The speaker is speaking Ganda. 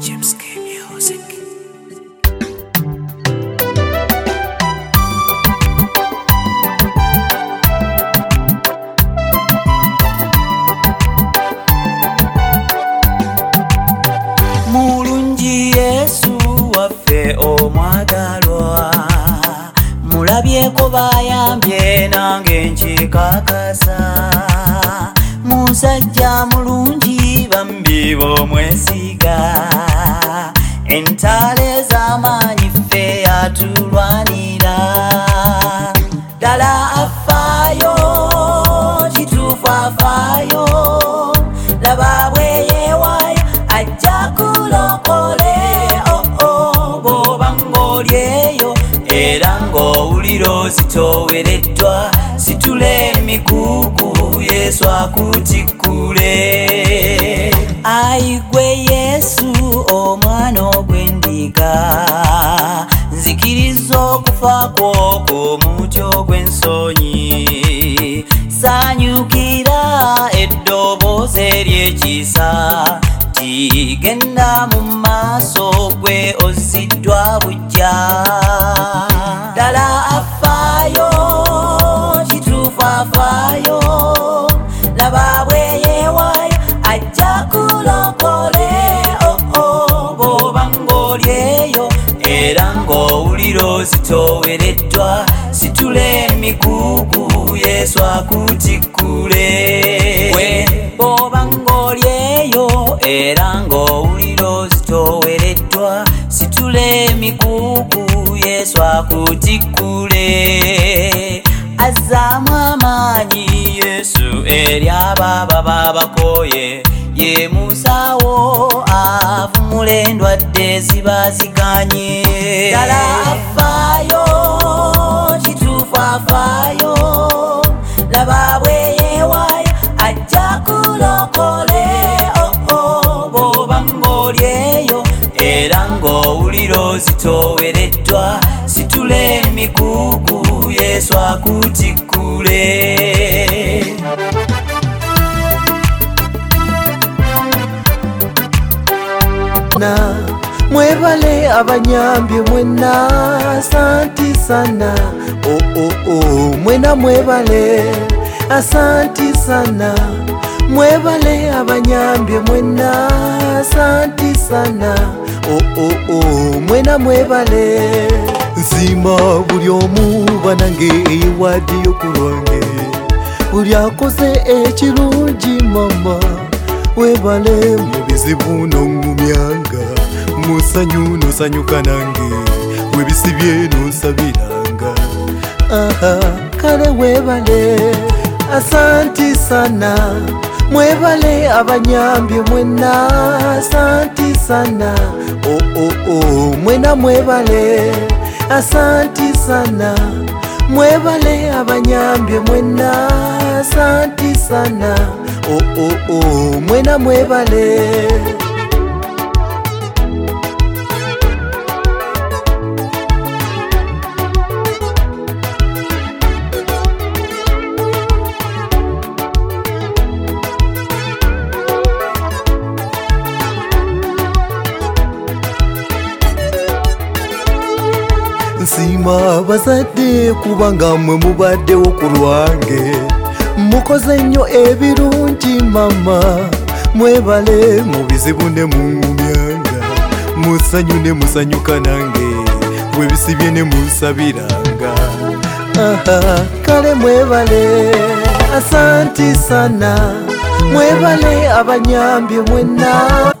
K. Music. mulungi yesu waffe omwagalwa. Mulabyeko bayambye nange nkikakasa afaayo laba bwe yeewaayo ajja kulokole oo bw'oba ng'olyeyo era ng'owulira ozitowereddwa situla emikugu yesu akutikkule okufa kwoko mutyo gw'ensonyi sanyukira eddoboozi eryekisa tigenda mu maaso gwe oziddwa bujja ddala afaayo kituufu afaayo ng'owulira ozitowereddwa situla emikugu yesu akutikkule gwe bw'oba ng'olyeyo era ng'owulira ozitowereddwa situla emikugu yesu akutikkule azzaamu amaanyi yesu eri ababa babakoye. Ye musawo avumula endwadde ziba ziganye ddala ng'owulira situle emikugu yesu akutikkule na mwebale abanyambye mwena asanti sana. Oh, oh, oh. mwena mwebale asanti sana. Mwebale abanyambye mwena mwena mwebale nzima buli omu banange eyiwadi yokulwange buli akoze ekirungi mama. Webale mu bizibu noŋŋumyanga musanyu nosanyuka nange. Webisibye nosabiranga. Aha kale webale. Asanti sana. Mwebale abanyambye mwena asanti sana. Oh, oh, oh. Mwena mwebale asanti sana mwebale abanyambye mwena asanti sana oh, oh, oh. mwena mwebale nsima bazadde kubanga mwe mubaddewo ku lwange. Mukoze nnyo ebirungi mama. Mwebale mu bizibu ne muŋŋumyanga musanyu ne musanyuka nange webisibye ne munsabiranga aha kale mwebale asanti sana. Mwebale abanyambye mwena